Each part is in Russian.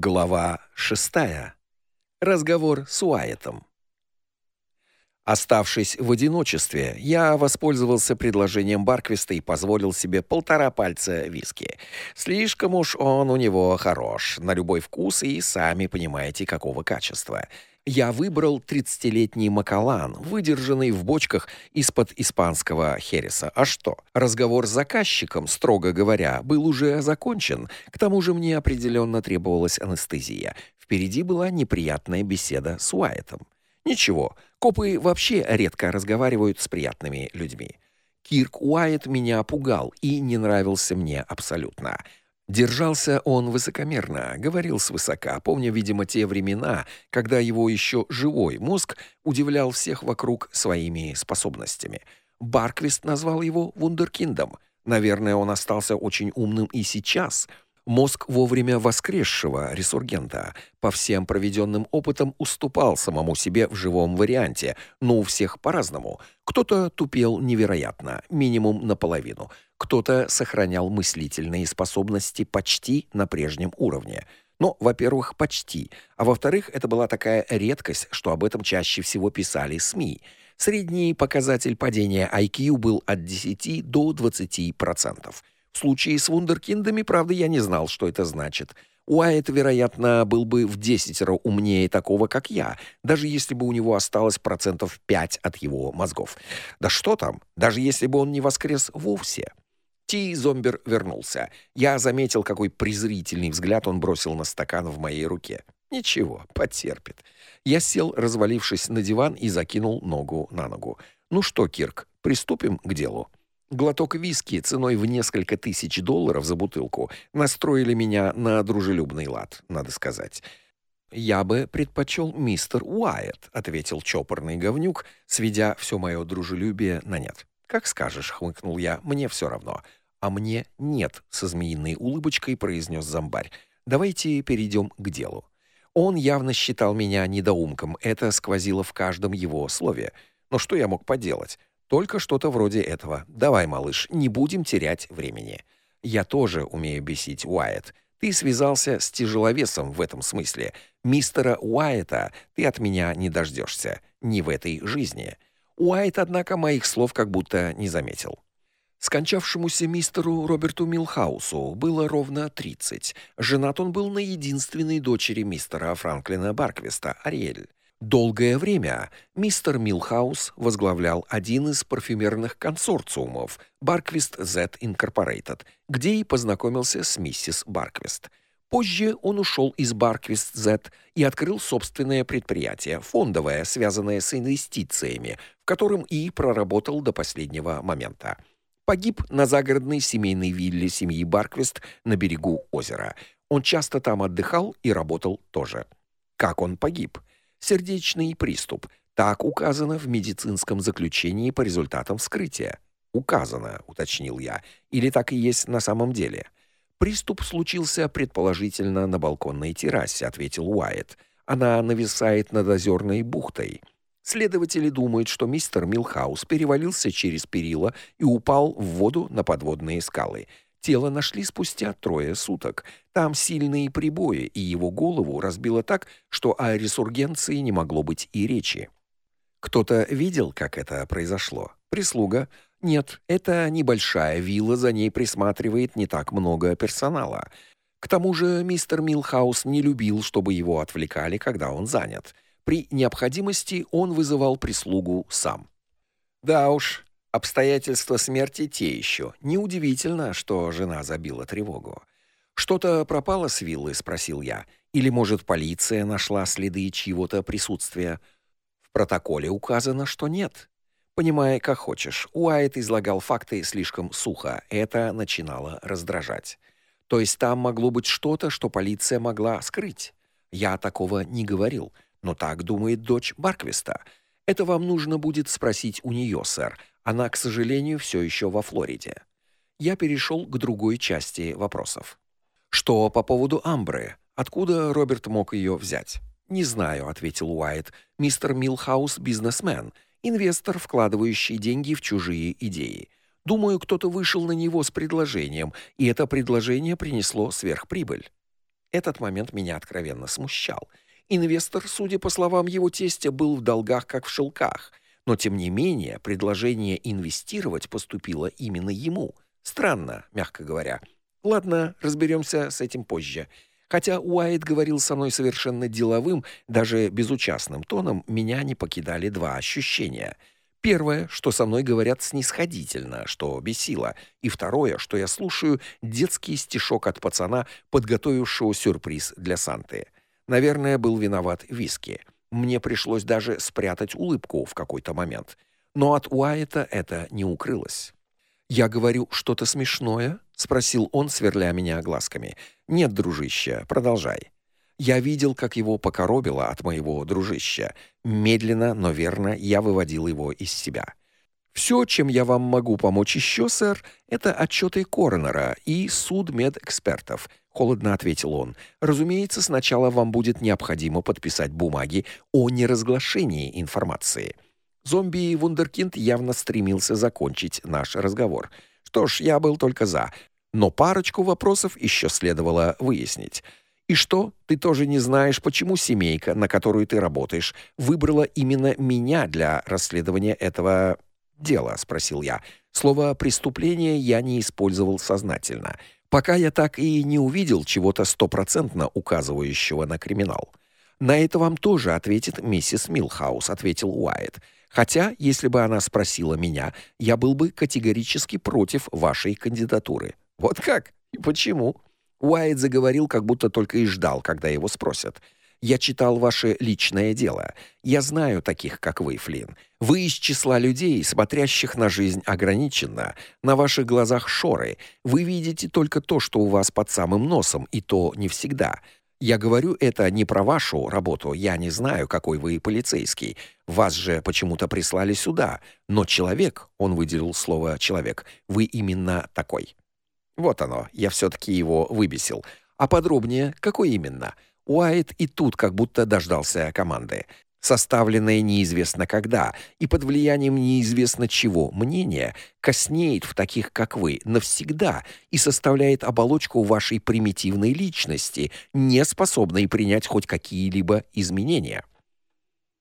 Глава 6. Разговор с Уайтом. Оставшись в одиночестве, я воспользовался предложением Барквиста и позволил себе полтора пальца виски. Слишком уж он у него хорош, на любой вкус и сами понимаете, какого качества. Я выбрал 30-летний Макалан, выдержанный в бочках из-под испанского хереса. А что? Разговор с заказчиком, строго говоря, был уже закончен. К тому же мне определенно требовалась анестезия. Впереди была неприятная беседа с Уайтом. Ничего, копы вообще редко разговаривают с приятными людьми. Кирк Уайт меня пугал и не нравился мне абсолютно. Держался он высокомерно, говорил свысока, помня, видимо, те времена, когда его еще живой мозг удивлял всех вокруг своими способностями. Барквист назвал его вундеркиндом. Наверное, он остался очень умным и сейчас — Мозг вовремя воскресшего ресургента по всем проведенным опытам уступал самому себе в живом варианте, но у всех по-разному. Кто-то тупел невероятно, минимум наполовину. Кто-то сохранял мыслительные способности почти на прежнем уровне. Но, во-первых, почти, а во-вторых, это была такая редкость, что об этом чаще всего писали СМИ. Средний показатель падения IQ был от 10 до 20%. В случае с вундеркиндами, правда, я не знал, что это значит. Уайт, вероятно, был бы в десятеро умнее такого, как я, даже если бы у него осталось процентов 5 от его мозгов. Да что там, даже если бы он не воскрес вовсе. Ти Зомбер вернулся. Я заметил, какой презрительный взгляд он бросил на стакан в моей руке. Ничего, потерпит. Я сел, развалившись на диван и закинул ногу на ногу. Ну что, Кирк, приступим к делу. Глоток виски ценой в несколько тысяч долларов за бутылку настроили меня на дружелюбный лад, надо сказать. «Я бы предпочел мистер Уайт», — ответил чопорный говнюк, сведя все мое дружелюбие на нет. «Как скажешь», — хмыкнул я, — «мне все равно». «А мне нет», — со змеиной улыбочкой произнес зомбарь. «Давайте перейдем к делу». Он явно считал меня недоумком, это сквозило в каждом его слове. Но что я мог поделать? Только что-то вроде этого. Давай, малыш, не будем терять времени. Я тоже умею бесить Уайт. Ты связался с тяжеловесом в этом смысле. Мистера Уайта ты от меня не дождешься. Не в этой жизни. Уайт, однако, моих слов как будто не заметил. Скончавшемуся мистеру Роберту Милхаусу было ровно 30. Женат он был на единственной дочери мистера Франклина Барквиста, Ариэль. Долгое время мистер Милхаус возглавлял один из парфюмерных консорциумов Barquist Z Incorporated, где и познакомился с миссис Барквист. Позже он ушел из Barquist Z и открыл собственное предприятие, фондовое, связанное с инвестициями, в котором и проработал до последнего момента. Погиб на загородной семейной вилле семьи Барквист на берегу озера. Он часто там отдыхал и работал тоже. Как он погиб? Сердечный приступ. Так указано в медицинском заключении по результатам вскрытия. Указано, уточнил я, или так и есть на самом деле. Приступ случился предположительно на балконной террасе, ответил Уайт. Она нависает над озерной бухтой. Следователи думают, что мистер Милхаус перевалился через перила и упал в воду на подводные скалы. Тело нашли спустя трое суток. Там сильные прибои, и его голову разбило так, что о ресургенции не могло быть и речи. Кто-то видел, как это произошло? Прислуга? Нет, это небольшая вилла, за ней присматривает не так много персонала. К тому же мистер Милхаус не любил, чтобы его отвлекали, когда он занят. При необходимости он вызывал прислугу сам. Да уж, Обстоятельства смерти те еще. Неудивительно, что жена забила тревогу. Что-то пропало с виллы, спросил я. Или, может, полиция нашла следы чьего-то присутствия? В протоколе указано, что нет. Понимай, как хочешь. Уайт излагал факты слишком сухо. Это начинало раздражать. То есть там могло быть что-то, что полиция могла скрыть. Я такого не говорил, но так думает дочь Барквиста. Это вам нужно будет спросить у нее, сэр. Она, к сожалению, все еще во Флориде. Я перешел к другой части вопросов. Что по поводу Амбры? Откуда Роберт мог ее взять? Не знаю, ответил Уайт. Мистер Милхаус бизнесмен, инвестор, вкладывающий деньги в чужие идеи. Думаю, кто-то вышел на него с предложением, и это предложение принесло сверхприбыль. Этот момент меня откровенно смущал. Инвестор, судя по словам его тестя, был в долгах как в шелках, но тем не менее предложение инвестировать поступило именно ему. Странно, мягко говоря. Ладно, разберемся с этим позже. Хотя Уайт говорил со мной совершенно деловым, даже безучастным тоном, меня не покидали два ощущения. Первое, что со мной говорят снисходительно, что бесило, и второе, что я слушаю детский стишок от пацана, подготовившего сюрприз для Санты. Наверное, был виноват виски. Мне пришлось даже спрятать улыбку в какой-то момент. Но от Уайта это не укрылось. Я говорю что-то смешное? спросил он, сверля меня глазками. Нет, дружище, продолжай. Я видел, как его покоробило от моего дружища. Медленно, но верно я выводил его из себя. Все, чем я вам могу помочь еще, сэр, это отчеты коронера и суд медэкспертов, холодно ответил он. Разумеется, сначала вам будет необходимо подписать бумаги о неразглашении информации. Зомби Вундеркинд явно стремился закончить наш разговор. Что ж, я был только за, но парочку вопросов еще следовало выяснить. И что? Ты тоже не знаешь, почему семейка, на которую ты работаешь, выбрала именно меня для расследования этого дела, спросил я. Слово преступление я не использовал сознательно, пока я так и не увидел чего-то стопроцентно указывающего на криминал. На это вам тоже ответит миссис Милхаус, ответил Уайт. Хотя, если бы она спросила меня, я был бы категорически против вашей кандидатуры. Вот как? И почему? Уайт заговорил, как будто только и ждал, когда его спросят. Я читал ваше личное дело. Я знаю таких, как вы, Флинн. Вы из числа людей, смотрящих на жизнь ограниченно. На ваших глазах шоры. Вы видите только то, что у вас под самым носом, и то не всегда. Я говорю это не про вашу работу, я не знаю, какой вы полицейский. Вас же почему-то прислали сюда, но человек, он выделил слово человек, вы именно такой. Вот оно, я все таки его выбесил. А подробнее, какой именно? Уайт и тут как будто дождался команды составленное неизвестно когда и под влиянием неизвестно чего мнение коснеет в таких, как вы, навсегда и составляет оболочку вашей примитивной личности, не способной принять хоть какие-либо изменения.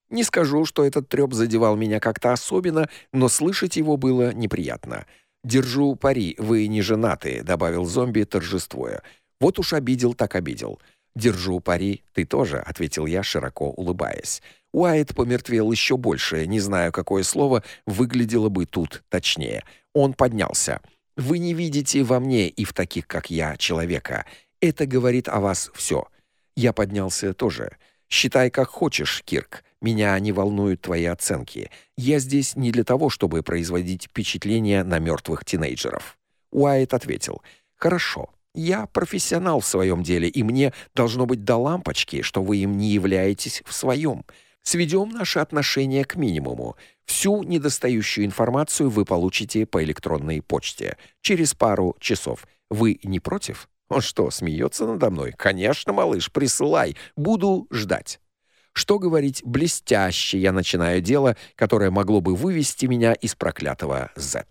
Не скажу, что этот трёп задевал меня как-то особенно, но слышать его было неприятно. Держу пари, вы не женаты, добавил зомби, торжествуя. Вот уж обидел так обидел. Держу пари, ты тоже, ответил я, широко улыбаясь. Уайт помертвел еще больше, не знаю, какое слово выглядело бы тут точнее. Он поднялся. Вы не видите во мне и в таких, как я, человека. Это говорит о вас все. Я поднялся тоже. Считай как хочешь, Кирк. Меня не волнуют твои оценки. Я здесь не для того, чтобы производить впечатление на мертвых тинейджеров. Уайт ответил: "Хорошо. Я профессионал в своем деле, и мне должно быть до лампочки, что вы им не являетесь в своем. Сведем наши отношения к минимуму. Всю недостающую информацию вы получите по электронной почте через пару часов. Вы не против? Он что, смеется надо мной? Конечно, малыш, присылай, буду ждать. Что говорить, блестяще я начинаю дело, которое могло бы вывести меня из проклятого Z.